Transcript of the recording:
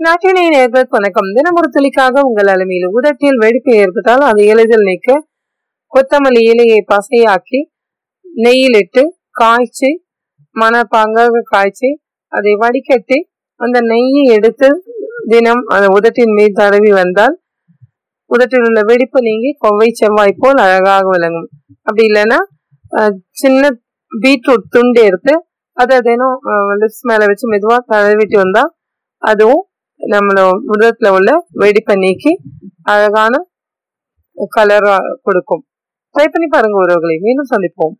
நாட்டினை நேர்கள் வணக்கம். தினமுறை துளிக்காக உங்கள் அலுமையில் உதட்டில் வெடிப்பு ஏற்பட்டால் அது எளிதில் நீக்க கொத்தமல்லி இலையை பசையாக்கி நெய்யிலிட்டு காய்ச்சி மணப்பாங்காக காய்ச்சி அதை வடிகட்டி அந்த நெய்யை எடுத்து தினம் அந்த உதட்டின் மீது தடவி வந்தால் உதட்டில் உள்ள வெடிப்பு நீங்கி கொவ்வை செவ்வாய் போல் அழகாக விளங்கும். அப்படி இல்லைன்னா சின்ன பீட்ரூட் துண்டு எடுத்து அதை தினம் லிப்ஸ் மேலே வச்சு மெதுவாக தடவிட்டு வந்தால் அதுவும் நம்மளோட உதரத்துல உள்ள வெடிப்பை நீக்கி அழகான கலர் கொடுக்கும். ட்ரை பண்ணி பாருங்க உறவுகளை. மீண்டும் சந்திப்போம்.